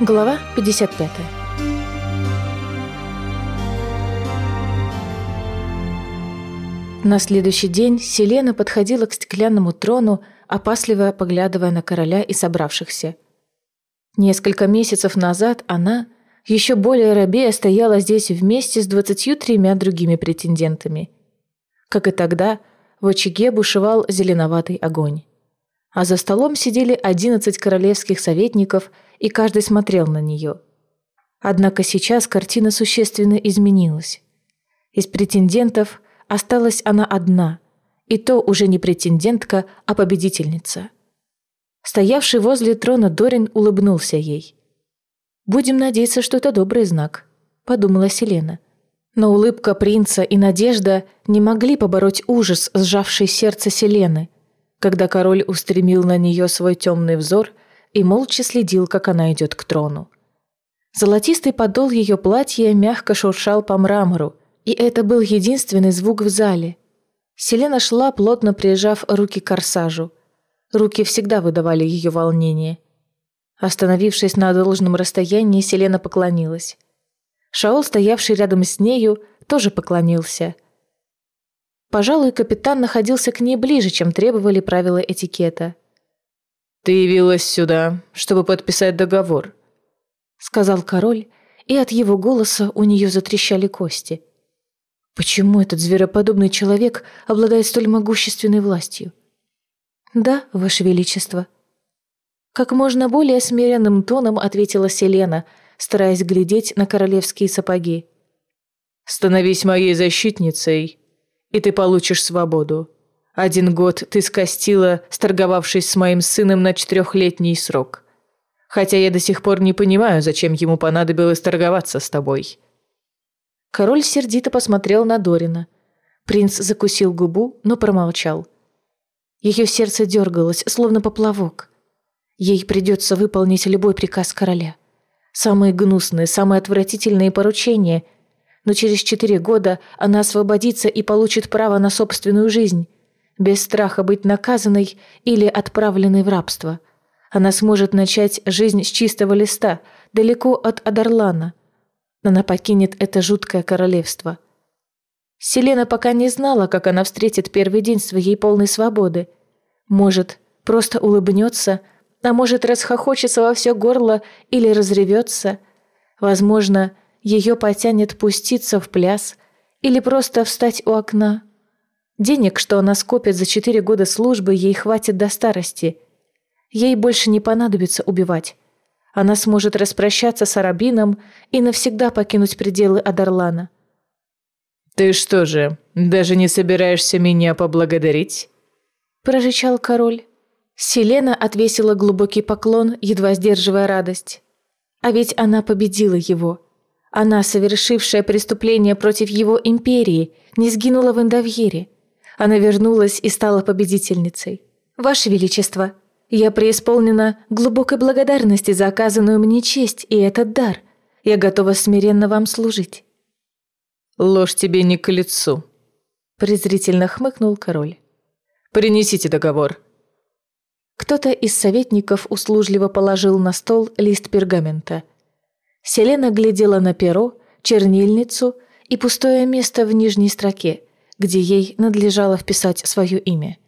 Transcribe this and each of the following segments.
Глава 55 На следующий день Селена подходила к стеклянному трону, опасливо поглядывая на короля и собравшихся. Несколько месяцев назад она, еще более рабея, стояла здесь вместе с двадцатью тремя другими претендентами. Как и тогда, в очаге бушевал зеленоватый огонь. А за столом сидели одиннадцать королевских советников, и каждый смотрел на нее. Однако сейчас картина существенно изменилась. Из претендентов осталась она одна, и то уже не претендентка, а победительница. Стоявший возле трона Дорин улыбнулся ей. «Будем надеяться, что это добрый знак», — подумала Селена. Но улыбка принца и надежда не могли побороть ужас, сжавший сердце Селены, когда король устремил на нее свой темный взор и молча следил, как она идет к трону. Золотистый подол ее платья мягко шуршал по мрамору, и это был единственный звук в зале. Селена шла, плотно прижав руки к корсажу. Руки всегда выдавали ее волнение. Остановившись на должном расстоянии, Селена поклонилась. Шаол, стоявший рядом с нею, тоже поклонился. Пожалуй, капитан находился к ней ближе, чем требовали правила этикета. «Ты явилась сюда, чтобы подписать договор», — сказал король, и от его голоса у нее затрещали кости. Почему этот звероподобный человек обладает столь могущественной властью? «Да, Ваше Величество». Как можно более смиренным тоном ответила Селена — стараясь глядеть на королевские сапоги. «Становись моей защитницей, и ты получишь свободу. Один год ты скостила, сторговавшись с моим сыном на четырехлетний срок. Хотя я до сих пор не понимаю, зачем ему понадобилось торговаться с тобой». Король сердито посмотрел на Дорина. Принц закусил губу, но промолчал. Ее сердце дергалось, словно поплавок. Ей придется выполнить любой приказ короля самые гнусные, самые отвратительные поручения. Но через четыре года она освободится и получит право на собственную жизнь, без страха быть наказанной или отправленной в рабство. Она сможет начать жизнь с чистого листа, далеко от Адарлана. Она покинет это жуткое королевство. Селена пока не знала, как она встретит первый день своей полной свободы. Может, просто улыбнется – а может, расхохочется во все горло или разревется. Возможно, ее потянет пуститься в пляс или просто встать у окна. Денег, что она скопит за четыре года службы, ей хватит до старости. Ей больше не понадобится убивать. Она сможет распрощаться с Арабином и навсегда покинуть пределы Адарлана. «Ты что же, даже не собираешься меня поблагодарить?» прорычал король. Селена отвесила глубокий поклон, едва сдерживая радость. А ведь она победила его. Она, совершившая преступление против его империи, не сгинула в Индовьере. Она вернулась и стала победительницей. «Ваше Величество, я преисполнена глубокой благодарности за оказанную мне честь и этот дар. Я готова смиренно вам служить». «Ложь тебе не к лицу», – презрительно хмыкнул король. «Принесите договор». Кто-то из советников услужливо положил на стол лист пергамента. Селена глядела на перо, чернильницу и пустое место в нижней строке, где ей надлежало вписать свое имя.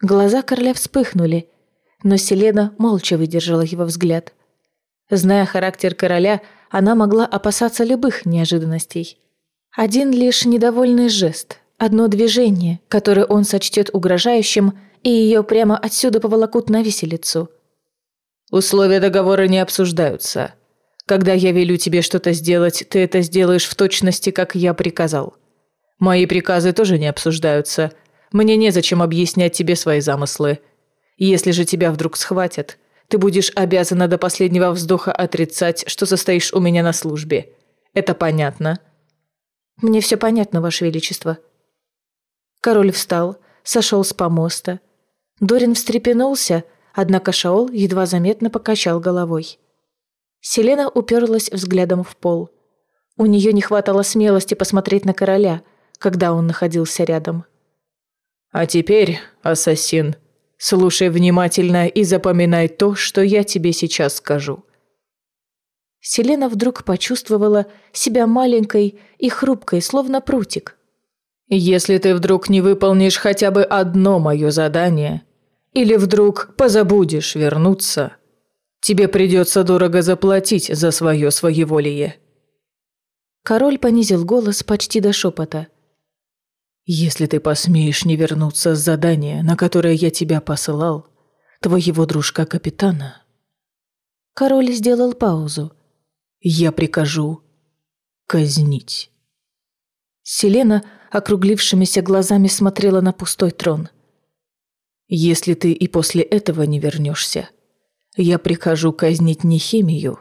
Глаза короля вспыхнули, но Селена молча выдержала его взгляд. Зная характер короля, она могла опасаться любых неожиданностей. Один лишь недовольный жест, одно движение, которое он сочтет угрожающим – и ее прямо отсюда поволокут на виселицу. «Условия договора не обсуждаются. Когда я велю тебе что-то сделать, ты это сделаешь в точности, как я приказал. Мои приказы тоже не обсуждаются. Мне незачем объяснять тебе свои замыслы. Если же тебя вдруг схватят, ты будешь обязана до последнего вздоха отрицать, что состоишь у меня на службе. Это понятно?» «Мне все понятно, Ваше Величество». Король встал, сошел с помоста, Дорин встрепенулся, однако Шаол едва заметно покачал головой. Селена уперлась взглядом в пол. У нее не хватало смелости посмотреть на короля, когда он находился рядом. «А теперь, ассасин, слушай внимательно и запоминай то, что я тебе сейчас скажу. Селена вдруг почувствовала себя маленькой и хрупкой, словно прутик. «Если ты вдруг не выполнишь хотя бы одно мое задание, или вдруг позабудешь вернуться, тебе придется дорого заплатить за свое своеволие». Король понизил голос почти до шепота. «Если ты посмеешь не вернуться с задания, на которое я тебя посылал, твоего дружка-капитана...» Король сделал паузу. «Я прикажу казнить». Селена округлившимися глазами смотрела на пустой трон. «Если ты и после этого не вернешься, я прикажу казнить Нехемию,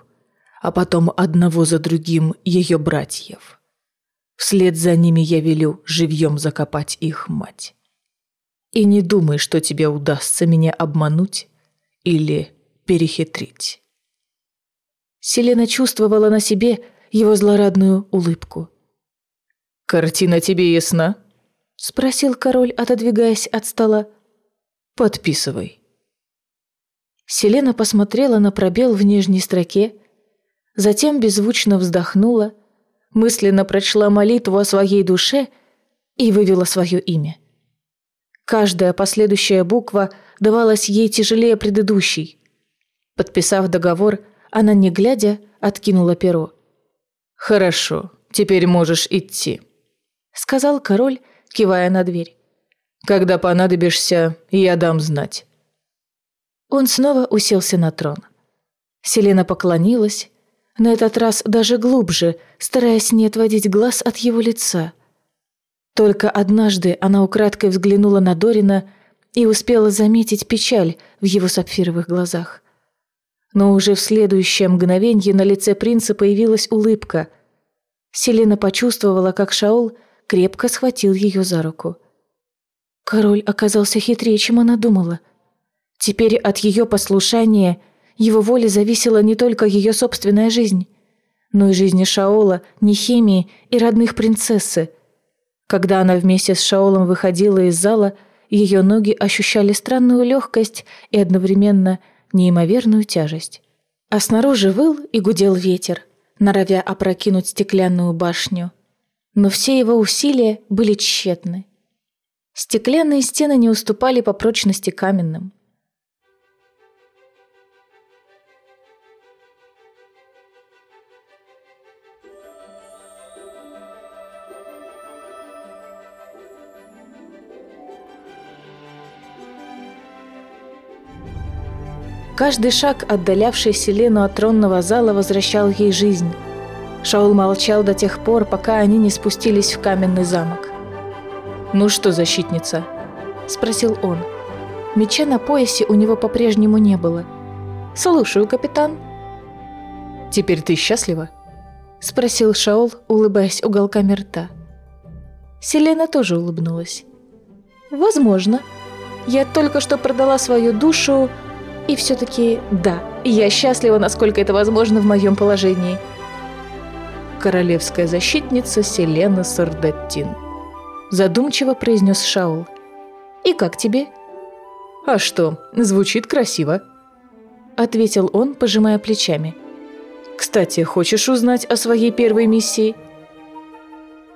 а потом одного за другим ее братьев. Вслед за ними я велю живьем закопать их мать. И не думай, что тебе удастся меня обмануть или перехитрить». Селена чувствовала на себе его злорадную улыбку. «Картина тебе ясна?» — спросил король, отодвигаясь от стола. «Подписывай». Селена посмотрела на пробел в нижней строке, затем беззвучно вздохнула, мысленно прочла молитву о своей душе и вывела свое имя. Каждая последующая буква давалась ей тяжелее предыдущей. Подписав договор, она, не глядя, откинула перо. «Хорошо, теперь можешь идти», — сказал король, кивая на дверь. «Когда понадобишься, я дам знать». Он снова уселся на трон. Селена поклонилась, на этот раз даже глубже, стараясь не отводить глаз от его лица. Только однажды она украдкой взглянула на Дорина и успела заметить печаль в его сапфировых глазах. Но уже в следующее мгновенье на лице принца появилась улыбка. Селена почувствовала, как Шаул крепко схватил ее за руку. Король оказался хитрее, чем она думала. Теперь от ее послушания, его воли зависела не только ее собственная жизнь, но и жизни Шаола, Нехемии и родных принцессы. Когда она вместе с Шаолом выходила из зала, ее ноги ощущали странную легкость и одновременно – неимоверную тяжесть. А снаружи выл и гудел ветер, норовя опрокинуть стеклянную башню. Но все его усилия были тщетны. Стеклянные стены не уступали по прочности каменным. Каждый шаг, отдалявший Селену от тронного зала, возвращал ей жизнь. Шаул молчал до тех пор, пока они не спустились в каменный замок. «Ну что, защитница?» – спросил он. Меча на поясе у него по-прежнему не было. «Слушаю, капитан». «Теперь ты счастлива?» – спросил Шаул, улыбаясь уголками рта. Селена тоже улыбнулась. «Возможно. Я только что продала свою душу и все-таки да, я счастлива, насколько это возможно в моем положении. Королевская защитница Селена Сардаттин. Задумчиво произнес Шаул. «И как тебе?» «А что, звучит красиво», — ответил он, пожимая плечами. «Кстати, хочешь узнать о своей первой миссии?»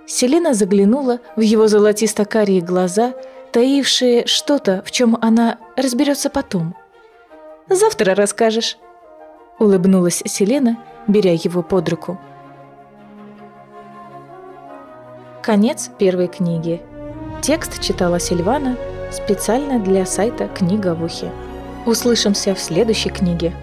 Селена заглянула в его золотисто-карие глаза, таившие что-то, в чем она разберется потом. Завтра расскажешь», — улыбнулась Селена, беря его под руку. Конец первой книги. Текст читала Сильвана специально для сайта «Книга в ухе». Услышимся в следующей книге.